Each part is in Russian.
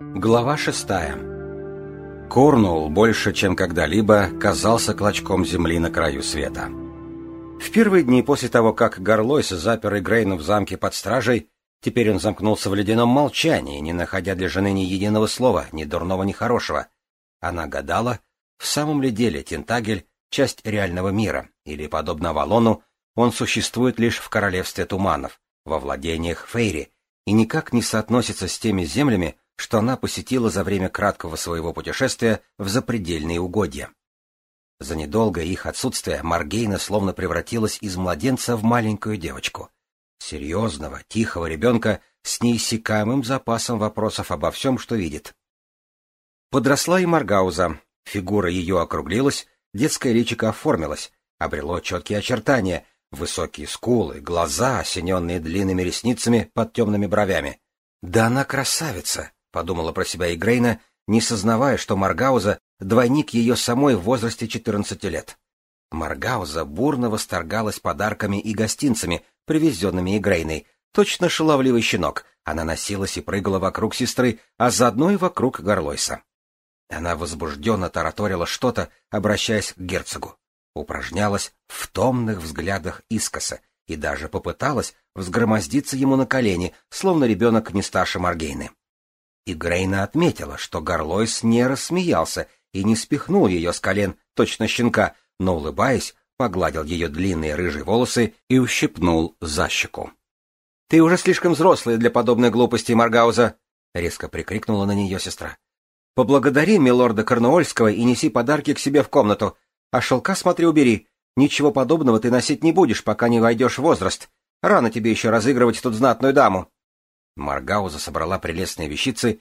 Глава шестая. Корнуолл больше, чем когда-либо, казался клочком земли на краю света. В первые дни после того, как Горлойс запер Игрейну в замке под стражей, теперь он замкнулся в ледяном молчании, не находя для жены ни единого слова, ни дурного, ни хорошего. Она гадала, в самом ли деле Тентагель — часть реального мира, или, подобно Авалону, он существует лишь в королевстве туманов, во владениях Фейри, и никак не соотносится с теми землями, что она посетила за время краткого своего путешествия в запредельные угодья. За недолгое их отсутствие Маргейна словно превратилась из младенца в маленькую девочку. Серьезного, тихого ребенка с неиссякаемым запасом вопросов обо всем, что видит. Подросла и Маргауза. Фигура ее округлилась, детское личико оформилось, обрело четкие очертания, высокие скулы, глаза, осененные длинными ресницами под темными бровями. Да она красавица! — подумала про себя Игрейна, не сознавая, что Маргауза — двойник ее самой в возрасте 14 лет. Маргауза бурно восторгалась подарками и гостинцами, привезенными Игрейной. Точно шаловливый щенок, она носилась и прыгала вокруг сестры, а заодно и вокруг Горлойса. Она возбужденно тараторила что-то, обращаясь к герцогу. Упражнялась в томных взглядах искоса и даже попыталась взгромоздиться ему на колени, словно ребенок не старше Маргейны. И Грейна отметила, что Горлойс не рассмеялся и не спихнул ее с колен, точно щенка, но, улыбаясь, погладил ее длинные рыжие волосы и ущипнул за щеку. — Ты уже слишком взрослая для подобной глупости, Маргауза! — резко прикрикнула на нее сестра. — Поблагодари милорда Корнуольского и неси подарки к себе в комнату. А шелка, смотри, убери. Ничего подобного ты носить не будешь, пока не войдешь в возраст. Рано тебе еще разыгрывать тут знатную даму. Маргауза собрала прелестные вещицы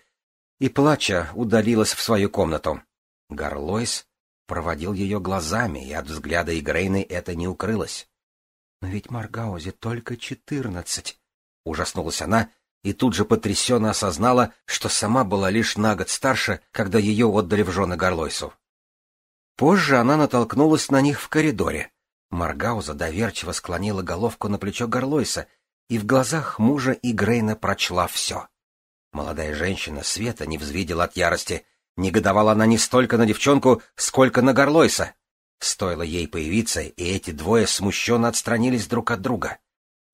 и, плача, удалилась в свою комнату. Гарлойс проводил ее глазами, и от взгляда Игрейны это не укрылось. — Но ведь Маргаузе только четырнадцать! — ужаснулась она и тут же потрясенно осознала, что сама была лишь на год старше, когда ее отдали в жены Гарлойсу. Позже она натолкнулась на них в коридоре. Маргауза доверчиво склонила головку на плечо Гарлойса и в глазах мужа и Грейна прочла все. Молодая женщина Света не взвидела от ярости. Негодовала она не столько на девчонку, сколько на Горлойса. Стоило ей появиться, и эти двое смущенно отстранились друг от друга.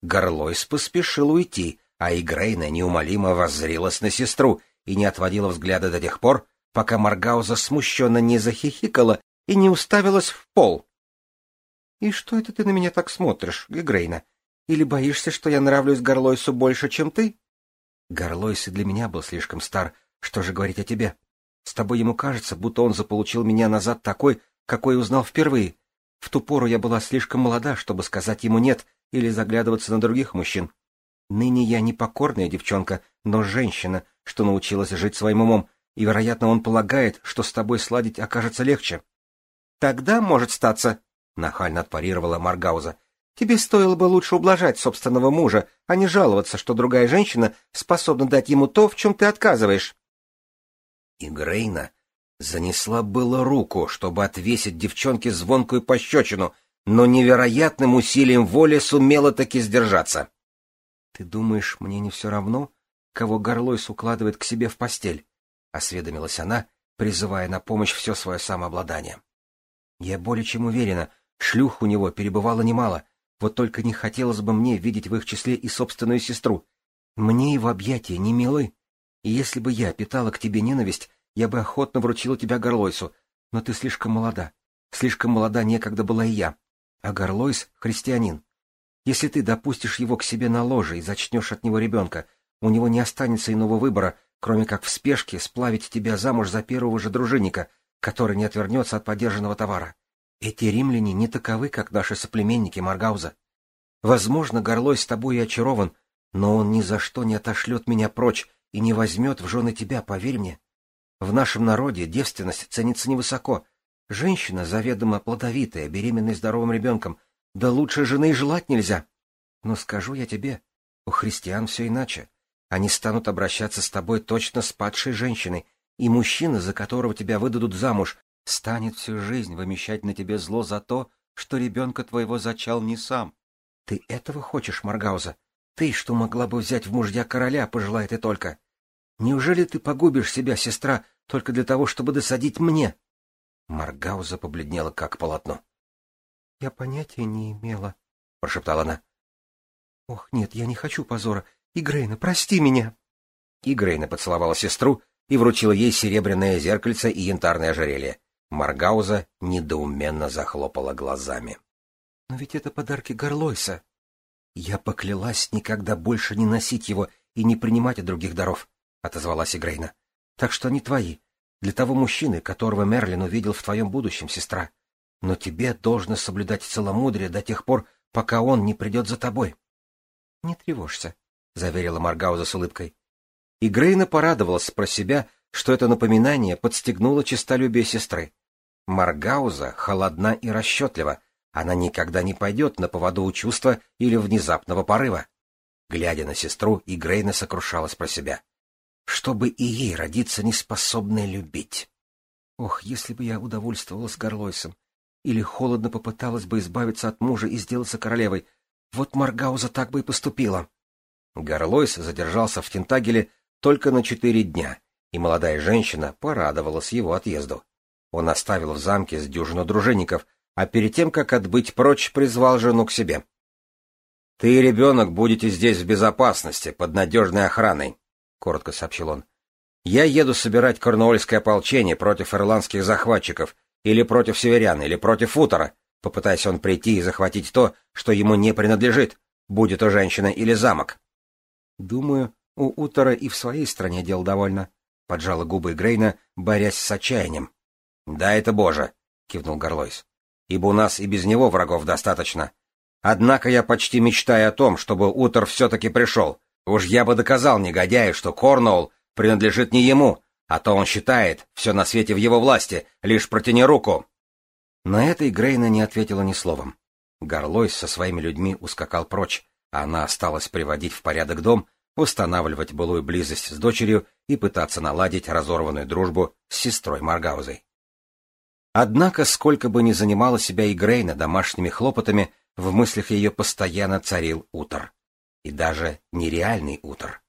Горлойс поспешил уйти, а Игрейна неумолимо воззрилась на сестру и не отводила взгляда до тех пор, пока Маргауза смущенно не захихикала и не уставилась в пол. — И что это ты на меня так смотришь, Игрейна? Или боишься, что я нравлюсь Горлойсу больше, чем ты? Горлойс и для меня был слишком стар. Что же говорить о тебе? С тобой ему кажется, будто он заполучил меня назад такой, какой узнал впервые. В ту пору я была слишком молода, чтобы сказать ему «нет» или заглядываться на других мужчин. Ныне я не покорная девчонка, но женщина, что научилась жить своим умом, и, вероятно, он полагает, что с тобой сладить окажется легче. — Тогда может статься, — нахально отпарировала Маргауза. Тебе стоило бы лучше ублажать собственного мужа, а не жаловаться, что другая женщина способна дать ему то, в чем ты отказываешь. И Грейна занесла было руку, чтобы отвесить девчонке звонкую пощечину, но невероятным усилием воли сумела таки сдержаться. — Ты думаешь, мне не все равно, кого Горлойс укладывает к себе в постель? — осведомилась она, призывая на помощь все свое самообладание. — Я более чем уверена, шлюх у него перебывало немало — вот только не хотелось бы мне видеть в их числе и собственную сестру. Мне его объятия не милы. И если бы я питала к тебе ненависть, я бы охотно вручила тебя Горлойсу. Но ты слишком молода. Слишком молода некогда была и я. А Горлойс — христианин. Если ты допустишь его к себе на ложе и зачнешь от него ребенка, у него не останется иного выбора, кроме как в спешке сплавить тебя замуж за первого же дружинника, который не отвернется от подержанного товара. Эти римляне не таковы, как наши соплеменники Маргауза. Возможно, Горлой с тобой и очарован, но он ни за что не отошлет меня прочь и не возьмет в жены тебя, поверь мне. В нашем народе девственность ценится невысоко. Женщина заведомо плодовитая, беременная здоровым ребенком, да лучше жены и желать нельзя. Но скажу я тебе, у христиан все иначе. Они станут обращаться с тобой точно с падшей женщиной, и мужчина, за которого тебя выдадут замуж, станет всю жизнь вымещать на тебе зло за то, что ребенка твоего зачал не сам. Ты этого хочешь, Маргауза? Ты, что могла бы взять в мужья короля, пожелай ты только. Неужели ты погубишь себя, сестра, только для того, чтобы досадить мне? Маргауза побледнела, как полотно. — Я понятия не имела, — прошептала она. — Ох, нет, я не хочу позора. Игрейна, прости меня. Игрейна поцеловала сестру и вручила ей серебряное зеркальце и янтарное ожерелье. Маргауза недоуменно захлопала глазами. — Но ведь это подарки Горлойса. Я поклялась никогда больше не носить его и не принимать от других даров, — отозвалась Игрейна. — Так что они твои, для того мужчины, которого Мерлин увидел в твоем будущем, сестра. Но тебе должно соблюдать целомудрие до тех пор, пока он не придет за тобой. — Не тревожься, — заверила Маргауза с улыбкой. И Грейна порадовалась про себя, что это напоминание подстегнуло честолюбие сестры. Маргауза холодна и расчетлива, она никогда не пойдет на поводу у чувства или внезапного порыва. Глядя на сестру, Игрейна сокрушалась про себя чтобы и ей родиться неспособной любить. Ох, если бы я удовольствовалась Горлойсом, или холодно попыталась бы избавиться от мужа и сделаться королевой, вот Маргауза так бы и поступила. Горлойс задержался в Тентагеле только на четыре дня, и молодая женщина порадовалась его отъезду. Он оставил в замке с дюжину дружинников, а перед тем, как отбыть прочь, призвал жену к себе. — Ты и ребенок будете здесь в безопасности, под надежной охраной коротко сообщил он. Я еду собирать корнуольское ополчение против ирландских захватчиков, или против северян, или против Утора, попытаясь он прийти и захватить то, что ему не принадлежит, будет то женщина или замок. Думаю, у Утора и в своей стране дел довольно, — поджала губы Грейна, борясь с отчаянием. — Да это боже, — кивнул Горлойс, — ибо у нас и без него врагов достаточно. Однако я почти мечтаю о том, чтобы Утор все-таки пришел, Уж я бы доказал негодяю, что Корнуолл принадлежит не ему, а то он считает, все на свете в его власти, лишь протяни руку. На это Грейна не ответила ни словом. Горлойс со своими людьми ускакал прочь, а она осталась приводить в порядок дом, устанавливать былую близость с дочерью и пытаться наладить разорванную дружбу с сестрой Маргаузой. Однако, сколько бы ни занимала себя Игрейна домашними хлопотами, в мыслях ее постоянно царил утр и даже нереальный утр.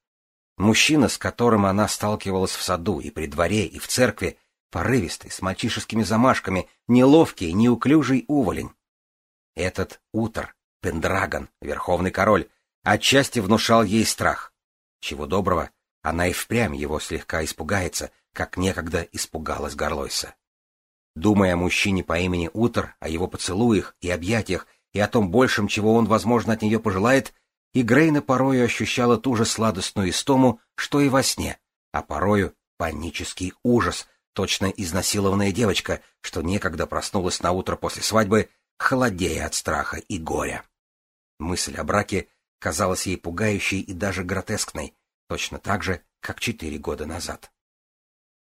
Мужчина, с которым она сталкивалась в саду и при дворе, и в церкви, порывистый, с мальчишескими замашками, неловкий, неуклюжий уволень. Этот утр, Пендрагон, верховный король, отчасти внушал ей страх. Чего доброго, она и впрямь его слегка испугается, как некогда испугалась Горлойса. Думая о мужчине по имени Утр, о его поцелуях и объятиях, и о том большем, чего он, возможно, от нее пожелает, и Грейна порою ощущала ту же сладостную истому, что и во сне, а порою панический ужас, точно изнасилованная девочка, что некогда проснулась на утро после свадьбы, холодея от страха и горя. Мысль о браке казалась ей пугающей и даже гротескной, точно так же, как четыре года назад.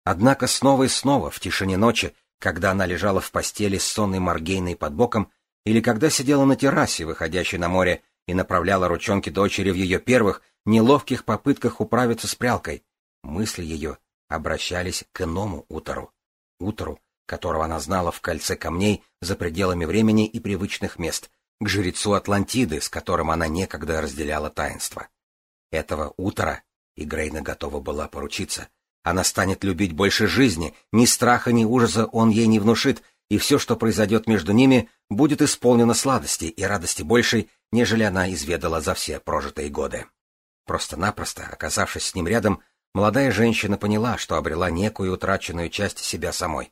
Однако снова и снова, в тишине ночи, когда она лежала в постели с сонной Маргейной под боком, или когда сидела на террасе, выходящей на море, и направляла ручонки дочери в ее первых, неловких попытках управиться с прялкой. Мысли ее обращались к иному утору. Утору, которого она знала в кольце камней за пределами времени и привычных мест, к жрецу Атлантиды, с которым она некогда разделяла таинство. Этого утра и Грейна готова была поручиться. Она станет любить больше жизни, ни страха, ни ужаса он ей не внушит, и все, что произойдет между ними, будет исполнено сладости и радости большей, нежели она изведала за все прожитые годы. Просто-напросто, оказавшись с ним рядом, молодая женщина поняла, что обрела некую утраченную часть себя самой.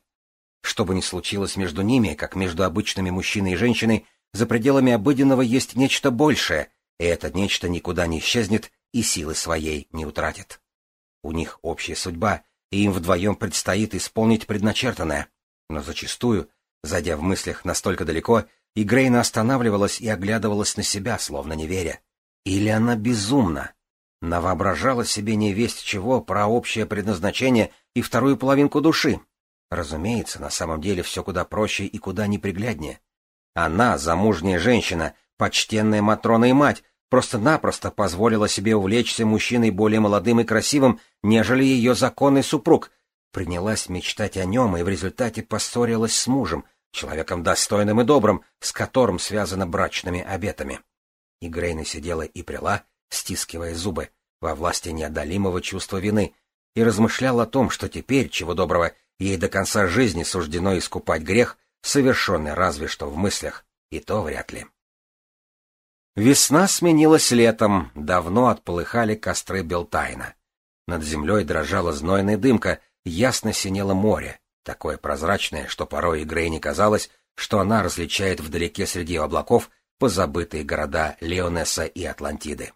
Что бы ни случилось между ними, как между обычными мужчиной и женщиной, за пределами обыденного есть нечто большее, и это нечто никуда не исчезнет и силы своей не утратит. У них общая судьба, и им вдвоем предстоит исполнить предначертанное, но зачастую, зайдя в мыслях настолько далеко, и Грейна останавливалась и оглядывалась на себя, словно не веря. Или она безумна? Навоображала себе невесть чего про общее предназначение и вторую половинку души. Разумеется, на самом деле все куда проще и куда непригляднее. Она, замужняя женщина, почтенная Матрона и мать, просто-напросто позволила себе увлечься мужчиной более молодым и красивым, нежели ее законный супруг, принялась мечтать о нем и в результате поссорилась с мужем, человеком достойным и добрым, с которым связано брачными обетами. И Грейна сидела и прила, стискивая зубы, во власти неодолимого чувства вины, и размышлял о том, что теперь, чего доброго, ей до конца жизни суждено искупать грех, совершенный разве что в мыслях, и то вряд ли. Весна сменилась летом, давно отполыхали костры Белтайна. Над землей дрожала знойная дымка, ясно синело море, такое прозрачное, что порой игре не казалось, что она различает вдалеке среди облаков позабытые города Леонесса и Атлантиды.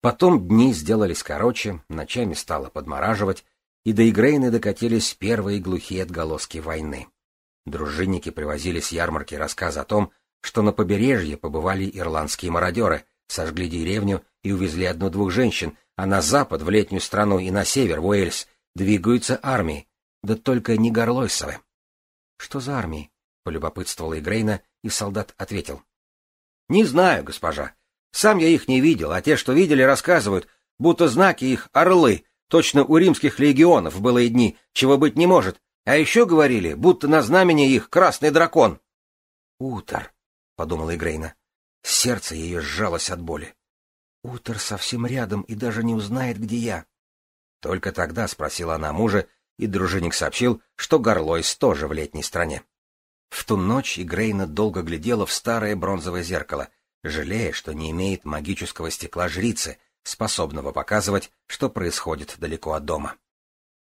Потом дни сделались короче, ночами стало подмораживать, и до Игрейны докатились первые глухие отголоски войны. Дружинники привозили с ярмарки рассказы о том, что на побережье побывали ирландские мародеры, сожгли деревню и увезли одну-двух женщин, а на запад, в летнюю страну и на север, в Уэльс, двигаются армии, да только не Горлойсовы. — Что за армии? — полюбопытствовала Игрейна, и солдат ответил. — Не знаю, госпожа. Сам я их не видел, а те, что видели, рассказывают, будто знаки их — орлы, точно у римских легионов было и дни, чего быть не может, а еще говорили, будто на знамени их красный дракон. — Утор, — подумала Игрейна. Сердце ее сжалось от боли. Утор совсем рядом и даже не узнает, где я. Только тогда спросила она мужа, и дружинник сообщил, что Горлойс тоже в летней стране. В ту ночь Игрейна долго глядела в старое бронзовое зеркало, жалея, что не имеет магического стекла жрицы, способного показывать, что происходит далеко от дома.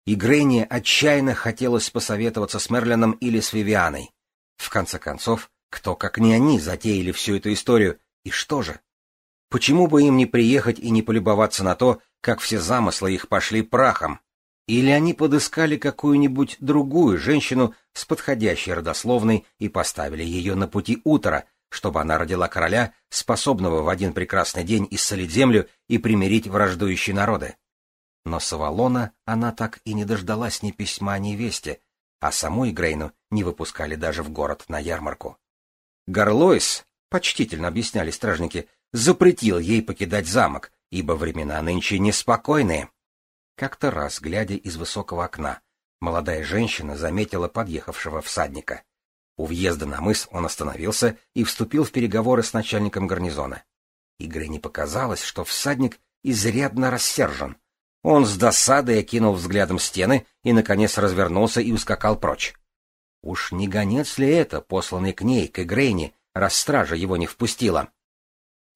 Игрейне отчаянно хотелось посоветоваться с Мерлином или с Вивианой. В конце концов, кто, как не они, затеяли всю эту историю, и что же? Почему бы им не приехать и не полюбоваться на то, как все замыслы их пошли прахом? Или они подыскали какую-нибудь другую женщину с подходящей родословной и поставили ее на пути утра, чтобы она родила короля, способного в один прекрасный день исцелить землю и примирить враждующие народы? Но с Авалона она так и не дождалась ни письма, ни вести, а саму Игрейну не выпускали даже в город на ярмарку. Горлойс, почтительно объясняли стражники, запретил ей покидать замок, ибо времена нынче неспокойные. Как-то раз, глядя из высокого окна, молодая женщина заметила подъехавшего всадника. У въезда на мыс он остановился и вступил в переговоры с начальником гарнизона. Игре не показалось, что всадник изрядно рассержен. Он с досадой окинул взглядом стены и, наконец, развернулся и ускакал прочь. Уж не гонец ли это, посланный к ней, к Игрейне, раз стража его не впустила?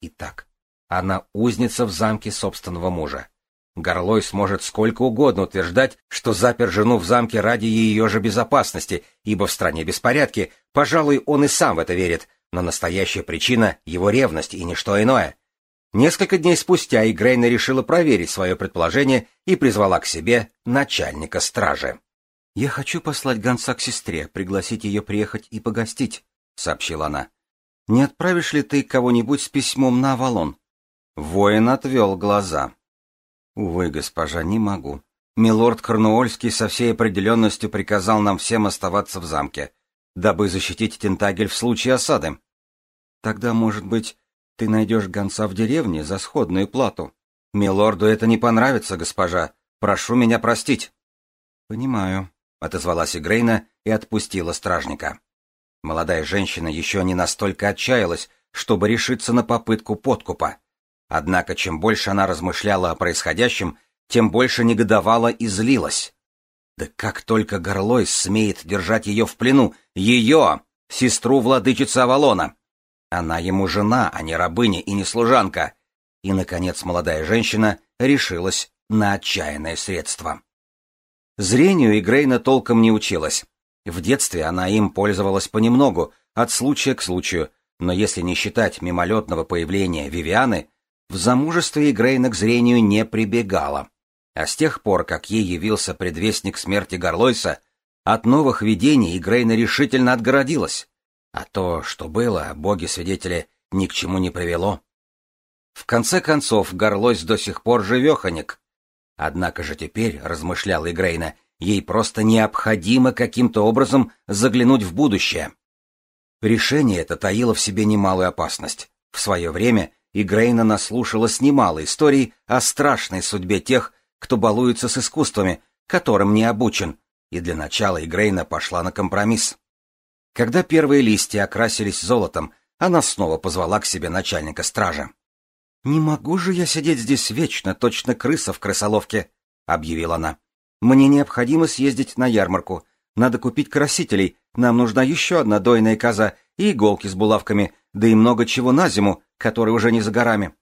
Итак, она узница в замке собственного мужа. Горлой сможет сколько угодно утверждать, что запер жену в замке ради ее же безопасности, ибо в стране беспорядки, пожалуй, он и сам в это верит, но настоящая причина — его ревность и ничто иное. Несколько дней спустя Игрейна решила проверить свое предположение и призвала к себе начальника стражи. «Я хочу послать гонца к сестре, пригласить ее приехать и погостить», — сообщила она. «Не отправишь ли ты кого-нибудь с письмом на Авалон?» Воин отвел глаза. Увы, госпожа, не могу. Милорд Корнуольский со всей определенностью приказал нам всем оставаться в замке, дабы защитить Тентагель в случае осады. Тогда, может быть, ты найдешь гонца в деревне за сходную плату. Милорду это не понравится, госпожа. Прошу меня простить. Понимаю, отозвалась Игрейна и отпустила стражника. Молодая женщина еще не настолько отчаялась, чтобы решиться на попытку подкупа. Однако чем больше она размышляла о происходящем, тем больше негодовала и злилась. Да как только Горлой смеет держать ее в плену, ее, сестру владычицы Авалона. Она ему жена, а не рабыня и не служанка. И, наконец, молодая женщина решилась на отчаянное средство. Зрению Игрейна толком не училась. В детстве она им пользовалась понемногу, от случая к случаю, но если не считать мимолетного появления Вивианы, в замужестве Игрейна к зрению не прибегала. А с тех пор, как ей явился предвестник смерти Горлойса, от новых видений Игрейна решительно отгородилась. А то, что было, боги-свидетели, ни к чему не привело. В конце концов, Горлойс до сих пор живеханик. Однако же теперь, размышлял Игрейна, ей просто необходимо каким-то образом заглянуть в будущее. Решение это таило в себе немалую опасность. В свое время и Грейна наслушалась немало историй о страшной судьбе тех, кто балуется с искусствами, которым не обучен, и для начала Игрейна пошла на компромисс. Когда первые листья окрасились золотом, она снова позвала к себе начальника стражи. «Не могу же я сидеть здесь вечно, точно крыса в крысоловке», — объявила она. «Мне необходимо съездить на ярмарку. Надо купить красителей. Нам нужна еще одна дойная коза и иголки с булавками, да и много чего на зиму, который уже не за горами».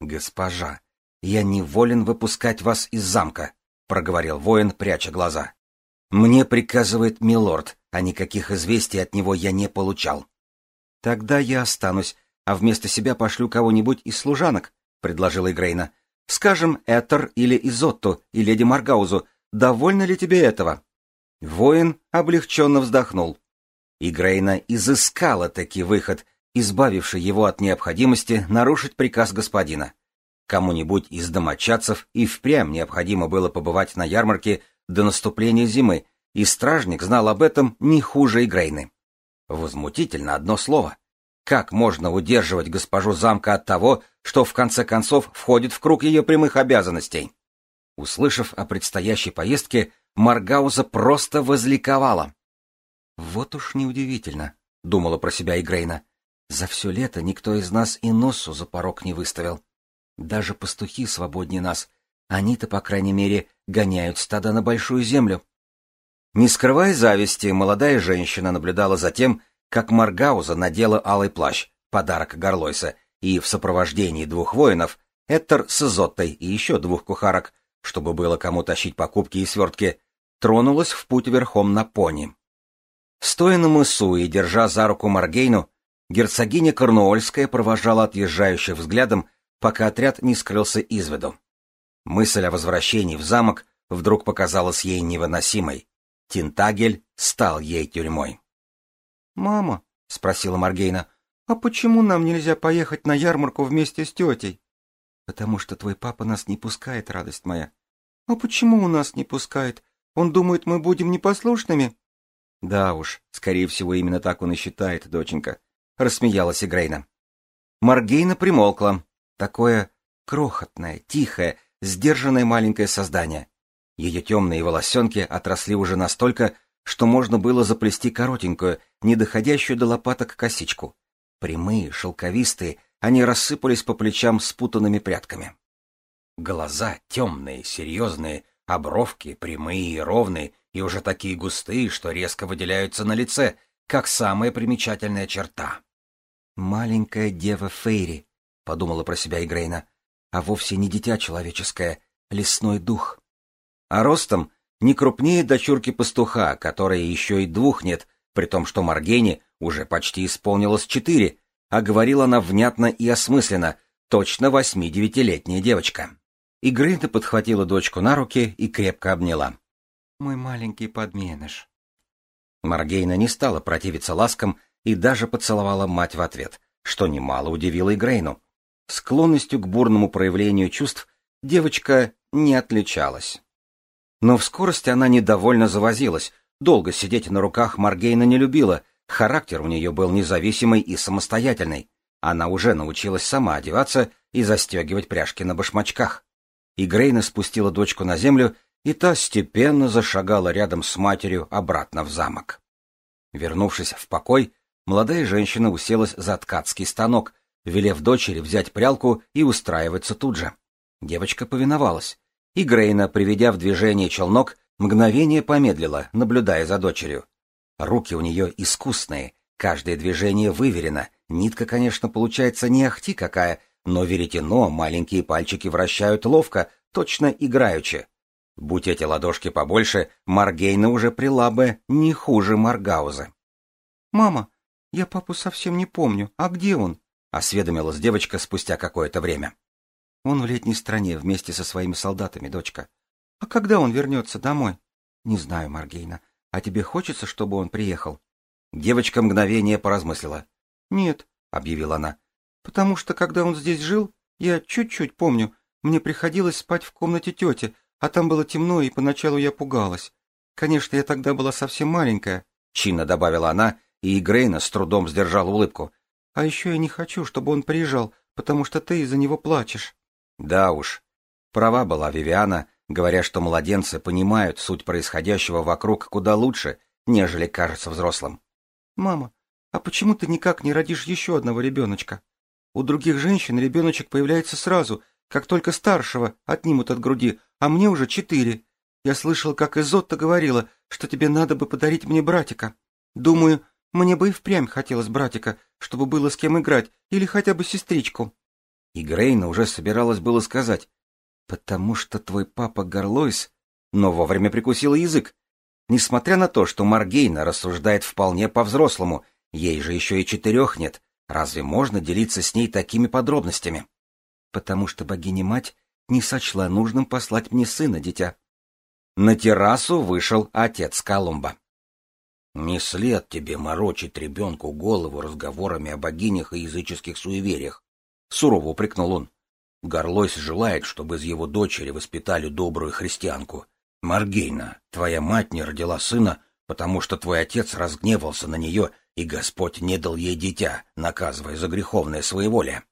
«Госпожа, я не волен выпускать вас из замка», — проговорил воин, пряча глаза. «Мне приказывает милорд, а никаких известий от него я не получал». «Тогда я останусь, а вместо себя пошлю кого-нибудь из служанок», — предложила Игрейна. «Скажем, Этер или Изотту, и леди Маргаузу. Довольно ли тебе этого?» Воин облегченно вздохнул. Игрейна изыскала таки выход, избавивший его от необходимости нарушить приказ господина. Кому-нибудь из домочадцев и впрямь необходимо было побывать на ярмарке до наступления зимы, и стражник знал об этом не хуже Игрейны. Возмутительно одно слово. Как можно удерживать госпожу замка от того, что в конце концов входит в круг ее прямых обязанностей? Услышав о предстоящей поездке, Маргауза просто возликовала. «Вот уж неудивительно», — думала про себя Игрейна. «За все лето никто из нас и носу за порог не выставил. Даже пастухи свободнее нас. Они-то, по крайней мере, гоняют стада на большую землю». Не скрывая зависти, молодая женщина наблюдала за тем, как Маргауза надела алый плащ, подарок Горлойса, и в сопровождении двух воинов, Эттер с Изоттой и еще двух кухарок, чтобы было кому тащить покупки и свертки, тронулась в путь верхом на пони. Стоя на мысу и держа за руку Маргейну, герцогиня Корнуольская провожала отъезжающих взглядом, пока отряд не скрылся из виду. Мысль о возвращении в замок вдруг показалась ей невыносимой. Тинтагель стал ей тюрьмой. «Мама», — спросила Маргейна, — «а почему нам нельзя поехать на ярмарку вместе с тетей?» «Потому что твой папа нас не пускает, радость моя». «А почему у нас не пускает? Он думает, мы будем непослушными?» «Да уж, скорее всего, именно так он и считает, доченька», — рассмеялась Игрейна. Маргейна примолкла. Такое крохотное, тихое, сдержанное маленькое создание. Ее темные волосенки отросли уже настолько, что можно было заплести коротенькую, не доходящую до лопаток косичку. Прямые, шелковистые, они рассыпались по плечам спутанными прядками. Глаза темные, серьезные, обровки прямые и ровные, и уже такие густые, что резко выделяются на лице, как самая примечательная черта. «Маленькая дева Фейри», — подумала про себя Игрейна, — «а вовсе не дитя человеческое, лесной дух». А ростом не крупнее дочурки пастуха, которой еще и двух нет, при том, что Маргене уже почти исполнилось четыре, а говорила она внятно и осмысленно, точно восьми-девятилетняя девочка. И Грейта подхватила дочку на руки и крепко обняла. «Мой маленький подменыш». Маргейна не стала противиться ласкам и даже поцеловала мать в ответ, что немало удивило Игрейну. Склонностью к бурному проявлению чувств девочка не отличалась. Но в скорости она недовольно завозилась. Долго сидеть на руках Маргейна не любила. Характер у нее был независимый и самостоятельный. Она уже научилась сама одеваться и застегивать пряжки на башмачках. И Грейна спустила дочку на землю, и та степенно зашагала рядом с матерью обратно в замок. Вернувшись в покой, молодая женщина уселась за ткацкий станок, велев дочери взять прялку и устраиваться тут же. Девочка повиновалась и Грейна, приведя в движение челнок, мгновение помедлила, наблюдая за дочерью. Руки у нее искусные, каждое движение выверено, нитка, конечно, получается не ахти какая, но веретено маленькие пальчики вращают ловко, точно играючи. Будь эти ладошки побольше, Маргейна уже прила бы не хуже Маргауза. «Мама, я папу совсем не помню. А где он?» — осведомилась девочка спустя какое-то время. Он в летней стране вместе со своими солдатами, дочка. А когда он вернется домой? Не знаю, Маргейна. А тебе хочется, чтобы он приехал? Девочка мгновение поразмыслила. Нет, объявила она. Потому что, когда он здесь жил, я чуть-чуть помню, мне приходилось спать в комнате тети, а там было темно, и поначалу я пугалась. Конечно, я тогда была совсем маленькая, — чинно добавила она, и Грейна с трудом сдержала улыбку. А еще я не хочу, чтобы он приезжал, потому что ты из-за него плачешь. Да уж. Права была Вивиана, говоря, что младенцы понимают суть происходящего вокруг куда лучше, нежели кажется взрослым. «Мама, а почему ты никак не родишь еще одного ребеночка? У других женщин ребеночек появляется сразу, как только старшего отнимут от груди, а мне уже четыре. Я слышал, как Изотта говорила, что тебе надо бы подарить мне братика. Думаю, мне бы и впрямь хотелось братика, чтобы было с кем играть, или хотя бы сестричку. И Грейна уже собиралась было сказать, потому что твой папа Горлойс, но вовремя прикусила язык. Несмотря на то, что Маргейна рассуждает вполне по-взрослому, ей же еще и четырех нет, разве можно делиться с ней такими подробностями? Потому что богиня-мать не сочла нужным послать мне сына, дитя. На террасу вышел отец Колумба. «Не след тебе морочить ребенку голову разговорами о богинях и языческих суевериях», — сурово упрекнул он. Горлойс желает, чтобы из его дочери воспитали добрую христианку. Маргейна, твоя мать не родила сына, потому что твой отец разгневался на нее, и Господь не дал ей дитя, наказывая за греховное своеволие.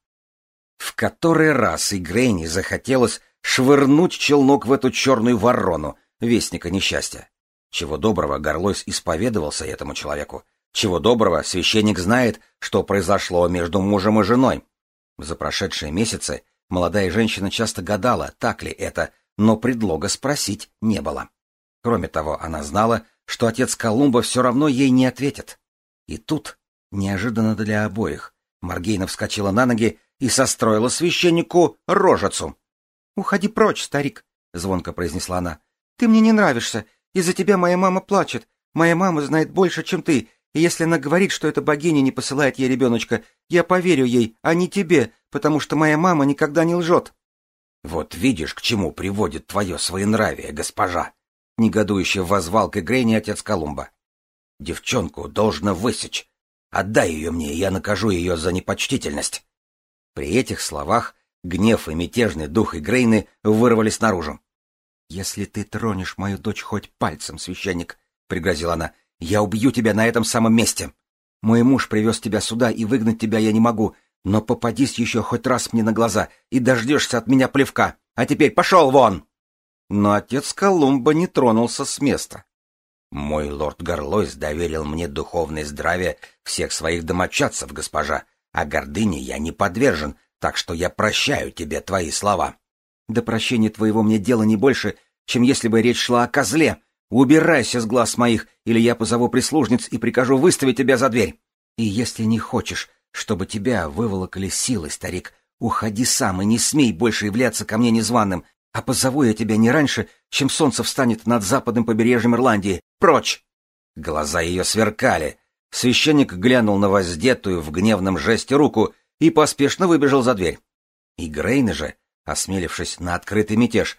В который раз и Грейни захотелось швырнуть челнок в эту черную ворону, вестника несчастья. Чего доброго Горлойс исповедовался этому человеку. Чего доброго священник знает, что произошло между мужем и женой. За прошедшие месяцы молодая женщина часто гадала, так ли это, но предлога спросить не было. Кроме того, она знала, что отец Колумба все равно ей не ответит. И тут, неожиданно для обоих, Маргейна вскочила на ноги и состроила священнику рожицу. — Уходи прочь, старик, — звонко произнесла она. — Ты мне не нравишься. Из-за тебя моя мама плачет. Моя мама знает больше, чем ты, и если она говорит, что эта богиня не посылает ей ребеночка, я поверю ей, а не тебе, потому что моя мама никогда не лжет. — Вот видишь, к чему приводит твое своенравие, госпожа! — негодующе возвал к Игрене отец Колумба. — Девчонку должно высечь. Отдай ее мне, я накажу ее за непочтительность. При этих словах гнев и мятежный дух Игрейны вырвались наружу. — Если ты тронешь мою дочь хоть пальцем, священник, — пригрозила она, — я убью тебя на этом самом месте. Мой муж привез тебя сюда, и выгнать тебя я не могу, но попадись еще хоть раз мне на глаза, и дождешься от меня плевка. А теперь пошел вон! Но отец Колумба не тронулся с места. Мой лорд Горлойс доверил мне духовное здравие всех своих домочадцев, госпожа, а гордыне я не подвержен, так что я прощаю тебе твои слова. Да прощения твоего мне дела не больше, чем если бы речь шла о козле. Убирайся с глаз моих, или я позову прислужниц и прикажу выставить тебя за дверь. И если не хочешь, чтобы тебя выволокали силой, старик, уходи сам и не смей больше являться ко мне незваным, а позову я тебя не раньше, чем солнце встанет над западным побережьем Ирландии. Прочь!» Глаза ее сверкали, Священник глянул на воздетую в гневном жесте руку и поспешно выбежал за дверь. И Грейна же, осмелившись на открытый мятеж,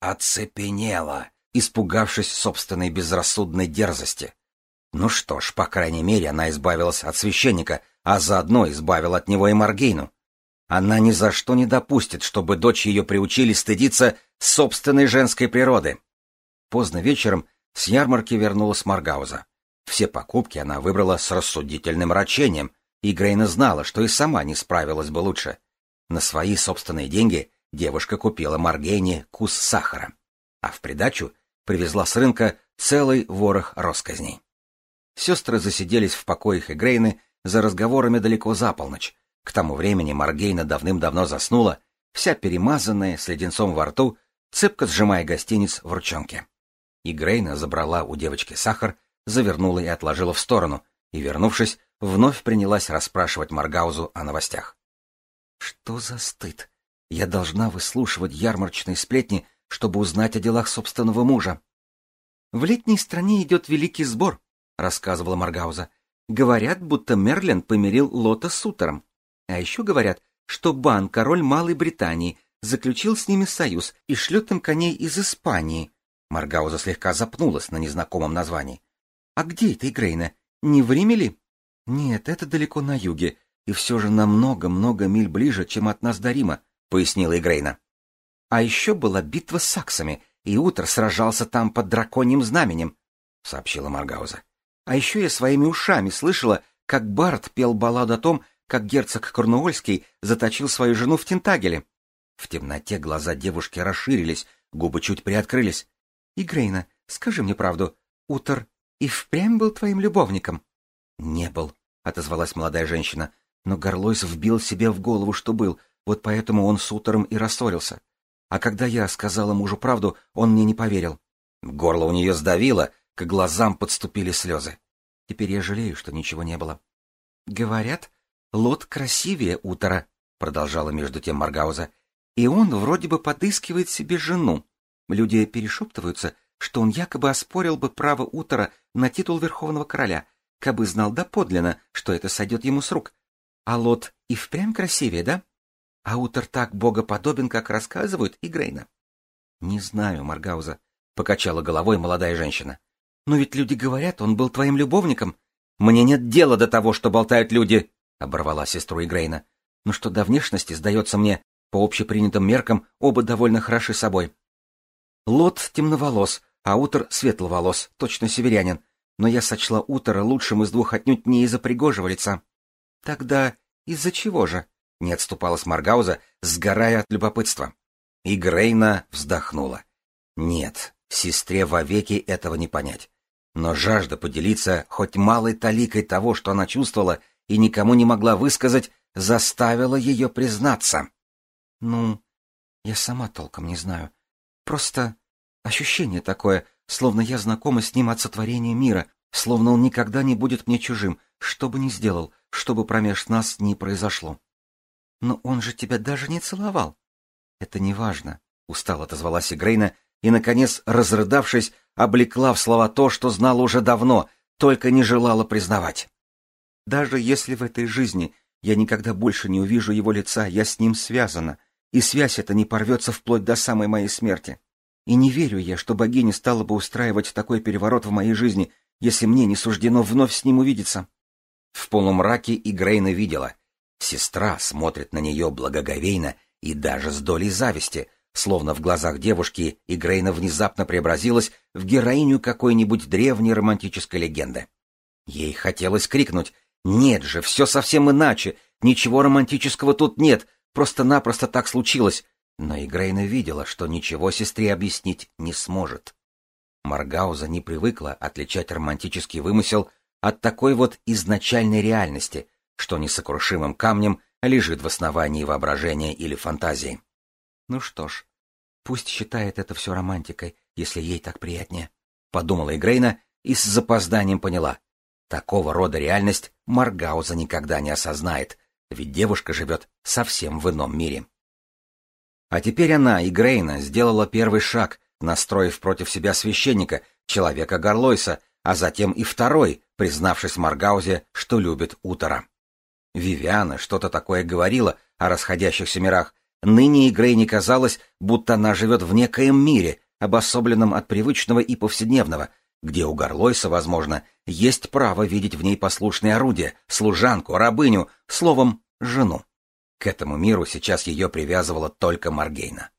оцепенела, испугавшись собственной безрассудной дерзости. Ну что ж, по крайней мере, она избавилась от священника, а заодно избавила от него и Маргейну. Она ни за что не допустит, чтобы дочь ее приучили стыдиться собственной женской природы. Поздно вечером с ярмарки вернулась Маргауза. Все покупки она выбрала с рассудительным рачением, и Грейна знала, что и сама не справилась бы лучше. На свои собственные деньги девушка купила Маргейне кус сахара, а в придачу привезла с рынка целый ворох росказней. Сестры засиделись в покоях Игрейны за разговорами далеко за полночь. К тому времени Маргейна давным-давно заснула, вся перемазанная, с леденцом во рту, цепко сжимая гостиниц в ручонке. Игрейна забрала у девочки сахар завернула и отложила в сторону, и, вернувшись, вновь принялась расспрашивать Маргаузу о новостях. «Что за стыд? Я должна выслушивать ярмарочные сплетни, чтобы узнать о делах собственного мужа». «В летней стране идет великий сбор», — рассказывала Маргауза. «Говорят, будто Мерлин помирил Лота с Утером. А еще говорят, что Бан, король Малой Британии, заключил с ними союз и шлет им коней из Испании». Маргауза слегка запнулась на незнакомом названии. А где это Игрейна? Не в Риме ли? Нет, это далеко на юге, и все же намного-много миль ближе, чем от нас до Рима, пояснила Игрейна. А еще была битва с саксами, и Утр сражался там под драконьим знаменем, сообщила Маргауза. А еще я своими ушами слышала, как Барт пел балладу о том, как герцог Корнуольский заточил свою жену в Тентагеле. В темноте глаза девушки расширились, губы чуть приоткрылись. — Игрейна, скажи мне правду, Утр и впрямь был твоим любовником? — Не был, — отозвалась молодая женщина, но Горлойс вбил себе в голову, что был, вот поэтому он с утором и рассорился. А когда я сказала мужу правду, он мне не поверил. Горло у нее сдавило, к глазам подступили слезы. Теперь я жалею, что ничего не было. Говорят, Лот красивее утра, продолжала между тем Маргауза, и он вроде бы подыскивает себе жену. Люди перешептываются, что он якобы оспорил бы право утра на титул Верховного Короля, кабы знал доподлинно, что это сойдет ему с рук. А Лот и впрямь красивее, да? А Утер так богоподобен, как рассказывают и Не знаю, Маргауза, — покачала головой молодая женщина. — Но ведь люди говорят, он был твоим любовником. — Мне нет дела до того, что болтают люди, — оборвала сестру Игрейна. — Но что до внешности, сдается мне, по общепринятым меркам, оба довольно хороши собой. Лот темноволос, а Утер светловолос, точно северянин, но я сочла Утера лучшим из двух отнюдь не из-за пригожего лица. Тогда из-за чего же? Не отступалась Маргауза, сгорая от любопытства. И Грейна вздохнула. Нет, сестре вовеки этого не понять. Но жажда поделиться хоть малой таликой того, что она чувствовала и никому не могла высказать, заставила ее признаться. Ну, я сама толком не знаю. Просто ощущение такое, словно я знакома с ним от сотворения мира, словно он никогда не будет мне чужим, что бы ни сделал, что бы промеж нас ни произошло. Но он же тебя даже не целовал. Это не важно, устало отозвалась Игрейна и, наконец, разрыдавшись, облекла в слова то, что знала уже давно, только не желала признавать. Даже если в этой жизни я никогда больше не увижу его лица, я с ним связана, и связь эта не порвется вплоть до самой моей смерти. И не верю я, что богиня стала бы устраивать такой переворот в моей жизни, если мне не суждено вновь с ним увидеться. В полумраке Игрейна видела, Сестра смотрит на нее благоговейно и даже с долей зависти, словно в глазах девушки Игрейна внезапно преобразилась в героиню какой-нибудь древней романтической легенды. Ей хотелось крикнуть «Нет же, все совсем иначе, ничего романтического тут нет, просто-напросто так случилось», но Игрейна видела, что ничего сестре объяснить не сможет. Маргауза не привыкла отличать романтический вымысел от такой вот изначальной реальности, что несокрушимым камнем лежит в основании воображения или фантазии. Ну что ж, пусть считает это все романтикой, если ей так приятнее, — подумала Игрейна и с запозданием поняла. Такого рода реальность Маргауза никогда не осознает, ведь девушка живет совсем в ином мире. А теперь она, Игрейна, сделала первый шаг, настроив против себя священника, человека Горлойса, а затем и второй, признавшись Маргаузе, что любит Утора. Вивиана что-то такое говорила о расходящихся мирах. Ныне Игрей не казалось, будто она живет в некоем мире, обособленном от привычного и повседневного, где у Горлойса, возможно, есть право видеть в ней послушное орудие, служанку, рабыню, словом, жену. К этому миру сейчас ее привязывала только Маргейна.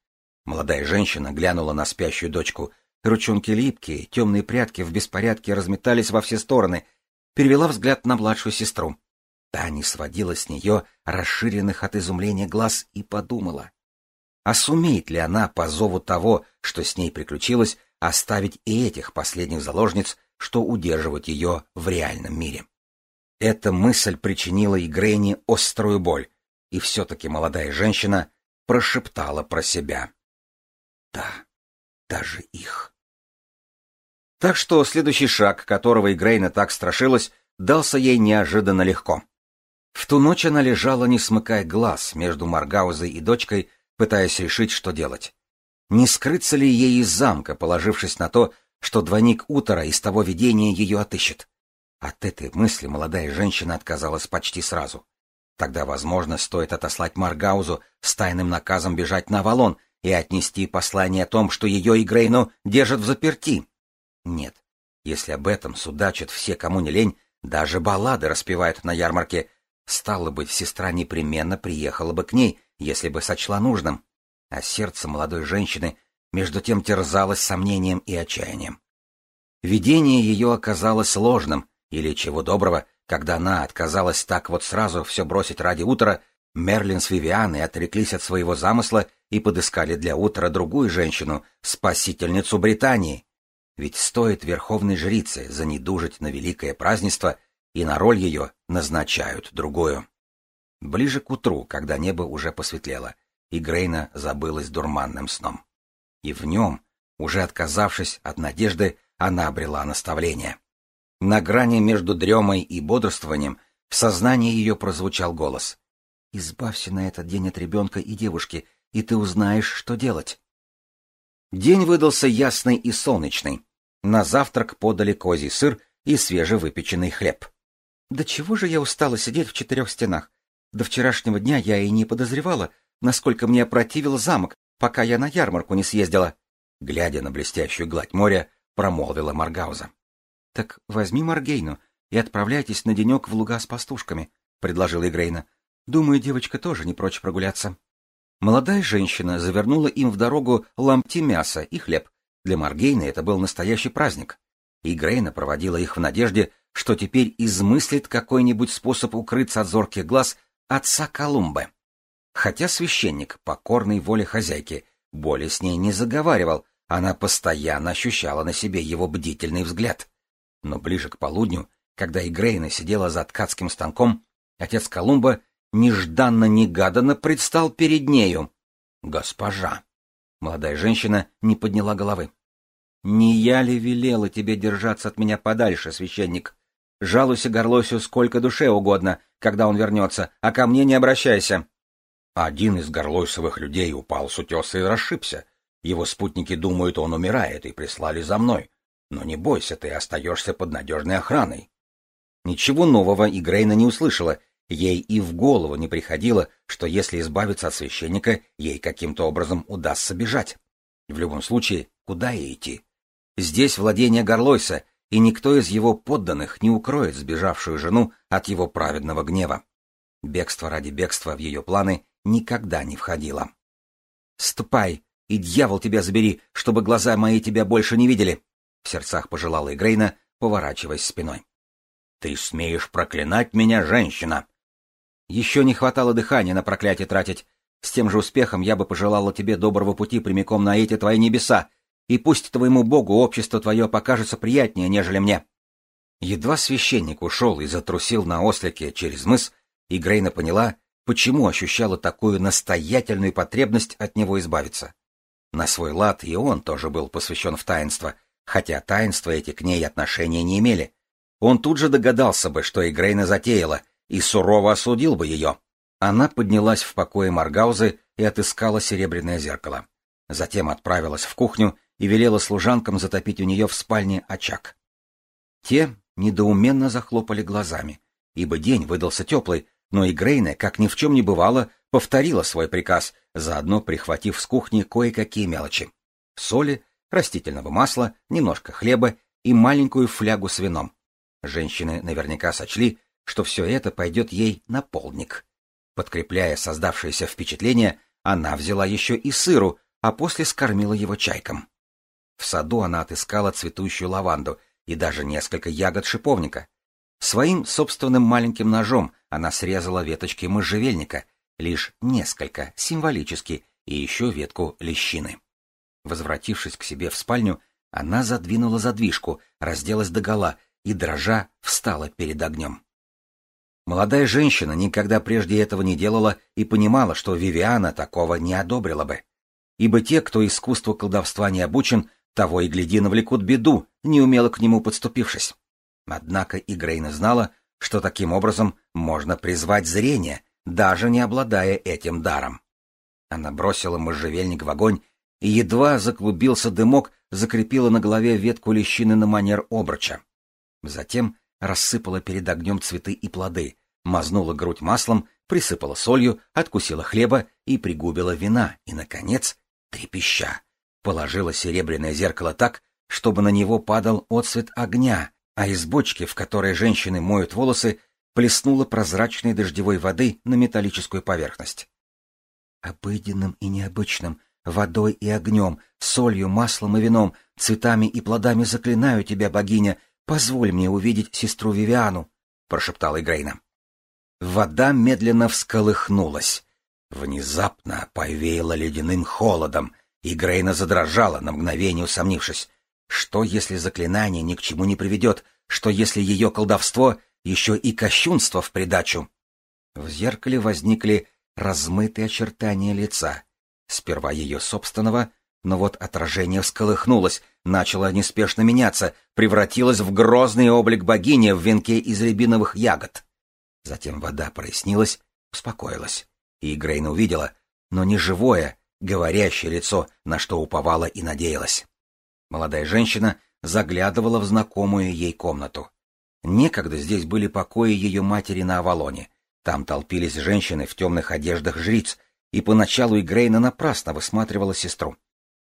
Молодая женщина глянула на спящую дочку. Ручонки липкие, темные прятки в беспорядке разметались во все стороны. Перевела взгляд на младшую сестру. Та не сводила с нее расширенных от изумления глаз и подумала. А сумеет ли она по зову того, что с ней приключилось, оставить и этих последних заложниц, что удерживают ее в реальном мире? Эта мысль причинила Игрейне острую боль, и все-таки молодая женщина прошептала про себя. Да, даже их. Так что следующий шаг, которого Игрейна так страшилась, дался ей неожиданно легко. В ту ночь она лежала, не смыкая глаз, между Маргаузой и дочкой, пытаясь решить, что делать. Не скрыться ли ей из замка, положившись на то, что двойник Утора из того видения ее отыщет? От этой мысли молодая женщина отказалась почти сразу. Тогда, возможно, стоит отослать Маргаузу с тайным наказом бежать на Авалон и отнести послание о том, что ее и Грейну держат в заперти. Нет, если об этом судачат все, кому не лень, даже баллады распевают на ярмарке — Стало быть, сестра непременно приехала бы к ней, если бы сочла нужным. А сердце молодой женщины между тем терзалось сомнением и отчаянием. Видение ее оказалось ложным, или чего доброго, когда она отказалась так вот сразу все бросить ради утра, Мерлин с Вивианой отреклись от своего замысла и подыскали для утра другую женщину, спасительницу Британии. Ведь стоит верховной жрице занедужить на великое празднество — и на роль ее назначают другую. Ближе к утру, когда небо уже посветлело, и Грейна забылась дурманным сном. И в нем, уже отказавшись от надежды, она обрела наставление. На грани между дремой и бодрствованием в сознании ее прозвучал голос. «Избавься на этот день от ребенка и девушки, и ты узнаешь, что делать». День выдался ясный и солнечный. На завтрак подали козий сыр и свежевыпеченный хлеб. «Да чего же я устала сидеть в четырех стенах? До вчерашнего дня я и не подозревала, насколько мне опротивил замок, пока я на ярмарку не съездила. Глядя на блестящую гладь моря, промолвила Маргауза. — Так возьми Маргейну и отправляйтесь на денек в луга с пастушками, — предложила Игрейна. — Думаю, девочка тоже не прочь прогуляться. Молодая женщина завернула им в дорогу ламти мяса и хлеб. Для Маргейны это был настоящий праздник. Игрейна проводила их в надежде, что теперь измыслит какой-нибудь способ укрыться от зорких глаз отца Колумбы. Хотя священник, покорный воле хозяйки, более с ней не заговаривал, она постоянно ощущала на себе его бдительный взгляд. Но ближе к полудню, когда Игрейна сидела за ткацким станком, отец Колумба нежданно-негаданно предстал перед нею. «Госпожа!» Молодая женщина не подняла головы. «Не я ли велела тебе держаться от меня подальше, священник? Жалуйся Горлосю сколько душе угодно, когда он вернется, а ко мне не обращайся. Один из горлойсовых людей упал с утеса и расшибся. Его спутники думают, он умирает, и прислали за мной. Но не бойся, ты остаешься под надежной охраной. Ничего нового и Грейна не услышала. Ей и в голову не приходило, что если избавиться от священника, ей каким-то образом удастся бежать. В любом случае, куда ей идти? Здесь владение Горлойса, и никто из его подданных не укроет сбежавшую жену от его праведного гнева. Бегство ради бегства в ее планы никогда не входило. «Ступай, и дьявол тебя забери, чтобы глаза мои тебя больше не видели!» — в сердцах пожелала Игрейна, поворачиваясь спиной. «Ты смеешь проклинать меня, женщина!» «Еще не хватало дыхания на проклятие тратить. С тем же успехом я бы пожелала тебе доброго пути прямиком на эти твои небеса, и пусть твоему богу общество твое покажется приятнее, нежели мне». Едва священник ушел и затрусил на ослике через мыс, и Грейна поняла, почему ощущала такую настоятельную потребность от него избавиться. На свой лад и он тоже был посвящен в таинство, хотя таинства эти к ней отношения не имели. Он тут же догадался бы, что Игрейна затеяла, и сурово осудил бы ее. Она поднялась в покое Маргаузы и отыскала серебряное зеркало. Затем отправилась в кухню и велела служанкам затопить у нее в спальне очаг. Те недоуменно захлопали глазами, ибо день выдался теплый, но и Грейне, как ни в чем не бывало, повторила свой приказ, заодно прихватив с кухни кое-какие мелочи. Соли, растительного масла, немножко хлеба и маленькую флягу с вином. Женщины наверняка сочли, что все это пойдет ей на полдник. Подкрепляя создавшееся впечатление, она взяла еще и сыру, а после скормила его чайком. В саду она отыскала цветущую лаванду и даже несколько ягод шиповника. Своим собственным маленьким ножом она срезала веточки можжевельника, лишь несколько, символически, и еще ветку лещины. Возвратившись к себе в спальню, она задвинула задвижку, разделась догола и, дрожа, встала перед огнем. Молодая женщина никогда прежде этого не делала и понимала, что Вивиана такого не одобрила бы. Ибо те, кто искусству колдовства не обучен, того и гляди навлекут беду, неумело к нему подступившись. Однако и знала, что таким образом можно призвать зрение, даже не обладая этим даром. Она бросила можжевельник в огонь, и едва заклубился дымок, закрепила на голове ветку лещины на манер обруча. Затем рассыпала перед огнем цветы и плоды, мазнула грудь маслом, присыпала солью, откусила хлеба и пригубила вина, и, наконец, трепеща, положила серебряное зеркало так, чтобы на него падал отсвет огня, а из бочки, в которой женщины моют волосы, плеснула прозрачной дождевой воды на металлическую поверхность. Обыденным и необычным, водой и огнем, солью, маслом и вином, цветами и плодами заклинаю тебя, богиня, позволь мне увидеть сестру Вивиану, — прошептала Игрейна. Вода медленно всколыхнулась. Внезапно повеяло ледяным холодом, и Грейна задрожала, на мгновение усомнившись. Что, если заклинание ни к чему не приведет? Что, если ее колдовство еще и кощунство в придачу? В зеркале возникли размытые очертания лица. Сперва ее собственного, но вот отражение всколыхнулось, начало неспешно меняться, превратилось в грозный облик богини в венке из рябиновых ягод. Затем вода прояснилась, успокоилась, и Грейна увидела, но не живое, говорящее лицо, на что уповала и надеялась. Молодая женщина заглядывала в знакомую ей комнату. Некогда здесь были покои ее матери на Авалоне. Там толпились женщины в темных одеждах жриц, и поначалу Игрейна напрасно высматривала сестру.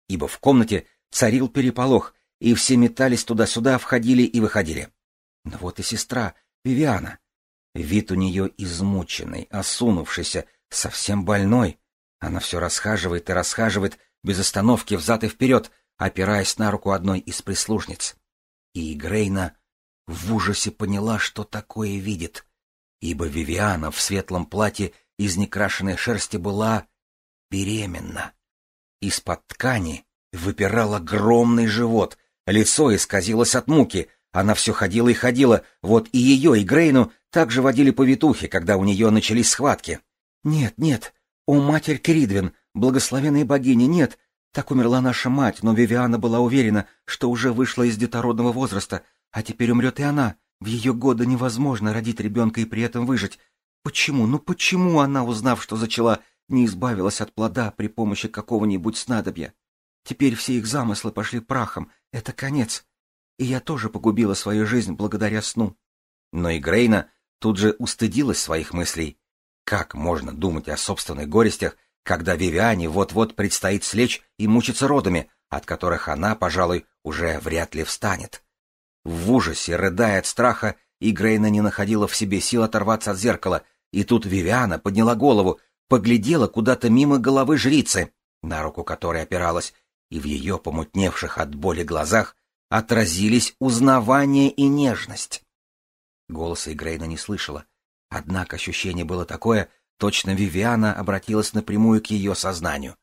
Ибо в комнате царил переполох, и все метались туда-сюда, входили и выходили. Но вот и сестра, Вивиана. Вид у нее измученный, осунувшийся, совсем больной. Она все расхаживает и расхаживает, без остановки, взад и вперед, опираясь на руку одной из прислужниц. И Грейна в ужасе поняла, что такое видит, ибо Вивиана в светлом платье из некрашенной шерсти была беременна. Из-под ткани выпирал огромный живот, лицо исказилось от муки, она все ходила и ходила, вот и ее, и Грейну также водили повитухи, когда у нее начались схватки. «Нет, нет, о, матерь Кридвин, благословенная богиня, нет, так умерла наша мать, но Вивиана была уверена, что уже вышла из детородного возраста, а теперь умрет и она. В ее годы невозможно родить ребенка и при этом выжить. Почему, ну почему она, узнав, что зачала, не избавилась от плода при помощи какого-нибудь снадобья? Теперь все их замыслы пошли прахом. Это конец. И я тоже погубила свою жизнь благодаря сну. Но и Грейна тут же устыдилась своих мыслей. Как можно думать о собственных горестях, когда Вивиане вот-вот предстоит слечь и мучиться родами, от которых она, пожалуй, уже вряд ли встанет. В ужасе, рыдая от страха, Игрейна не находила в себе сил оторваться от зеркала, и тут Вивиана подняла голову, поглядела куда-то мимо головы жрицы, на руку которой опиралась, и в ее помутневших от боли глазах отразились узнавание и нежность. Голоса Игрейна не слышала, однако ощущение было такое, Точно Вивиана обратилась напрямую к ее сознанию.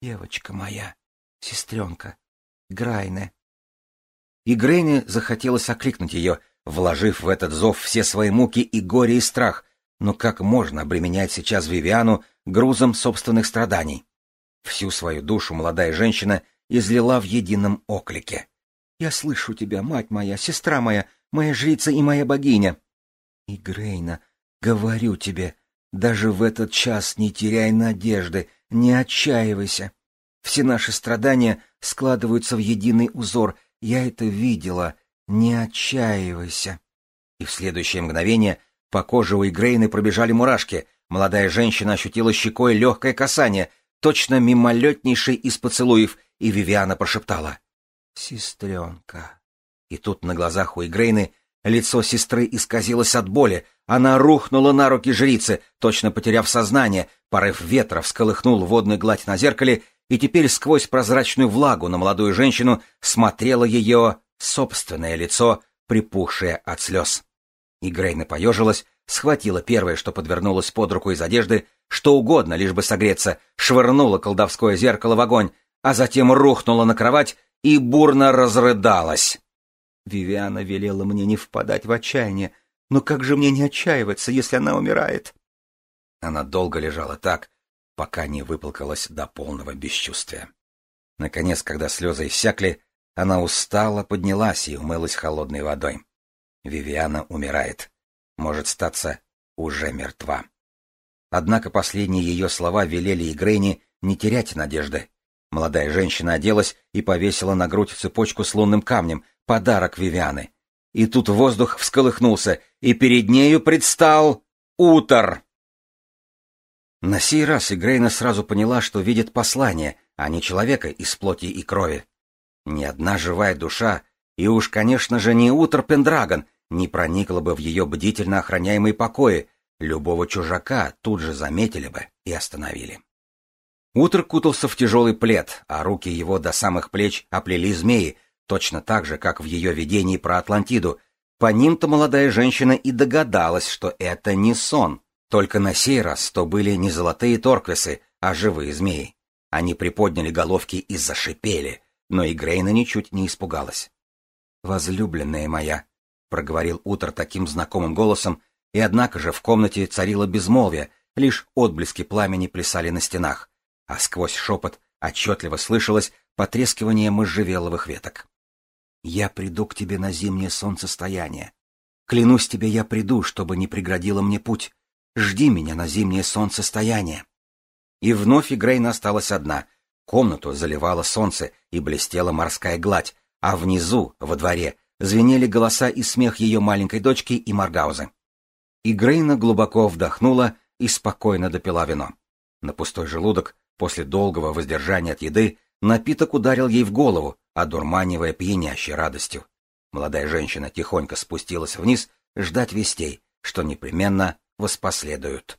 «Девочка моя, сестренка, Грайне». И Грейне захотелось окликнуть ее, вложив в этот зов все свои муки и горе и страх, но как можно обременять сейчас Вивиану грузом собственных страданий? Всю свою душу молодая женщина излила в едином оклике. «Я слышу тебя, мать моя, сестра моя, моя жрица и моя богиня!» «И Грейна, говорю тебе, даже в этот час не теряй надежды, не отчаивайся. Все наши страдания складываются в единый узор. Я это видела. Не отчаивайся. И в следующее мгновение по коже у Игрейны пробежали мурашки. Молодая женщина ощутила щекой легкое касание, точно мимолетнейший из поцелуев, и Вивиана прошептала. «Сестренка». И тут на глазах у Игрейны лицо сестры исказилось от боли, она рухнула на руки жрицы, точно потеряв сознание, порыв ветра всколыхнул водную гладь на зеркале, и теперь сквозь прозрачную влагу на молодую женщину смотрело ее собственное лицо, припухшее от слез. И Грейна поежилась, схватила первое, что подвернулось под руку из одежды, что угодно, лишь бы согреться, швырнула колдовское зеркало в огонь, а затем рухнула на кровать и бурно разрыдалась. Вивиана велела мне не впадать в отчаяние, но как же мне не отчаиваться, если она умирает? Она долго лежала так, пока не выплакалась до полного бесчувствия. Наконец, когда слезы иссякли, она устала, поднялась и умылась холодной водой. Вивиана умирает. Может статься, уже мертва. Однако последние ее слова велели Игрейне не терять надежды. Молодая женщина оделась и повесила на грудь цепочку с лунным камнем, подарок Вивианы. И тут воздух всколыхнулся, и перед нею предстал Утор. На сей раз Игрейна сразу поняла, что видит послание, а не человека из плоти и крови. Ни одна живая душа, и уж, конечно же, не Утор Пендрагон, не проникла бы в ее бдительно охраняемые покои, любого чужака тут же заметили бы и остановили. Утр кутался в тяжелый плед, а руки его до самых плеч оплели змеи, Точно так же, как в ее видении про Атлантиду. По ним-то молодая женщина и догадалась, что это не сон. Только на сей раз то были не золотые торквесы, а живые змеи. Они приподняли головки и зашипели, но и Грейна ничуть не испугалась. «Возлюбленная моя», — проговорил Утр таким знакомым голосом, и однако же в комнате царило безмолвие, лишь отблески пламени плясали на стенах, а сквозь шепот отчетливо слышалось потрескивание можжевеловых веток. «Я приду к тебе на зимнее солнцестояние. Клянусь тебе, я приду, чтобы не преградило мне путь. Жди меня на зимнее солнцестояние». И вновь Игрейна осталась одна. Комнату заливало солнце и блестела морская гладь, а внизу, во дворе, звенели голоса и смех ее маленькой дочки и Маргаузы. И глубоко вдохнула и спокойно допила вино. На пустой желудок, после долгого воздержания от еды, напиток ударил ей в голову, одурманивая пьянящей радостью. Молодая женщина тихонько спустилась вниз ждать вестей, что непременно воспоследуют.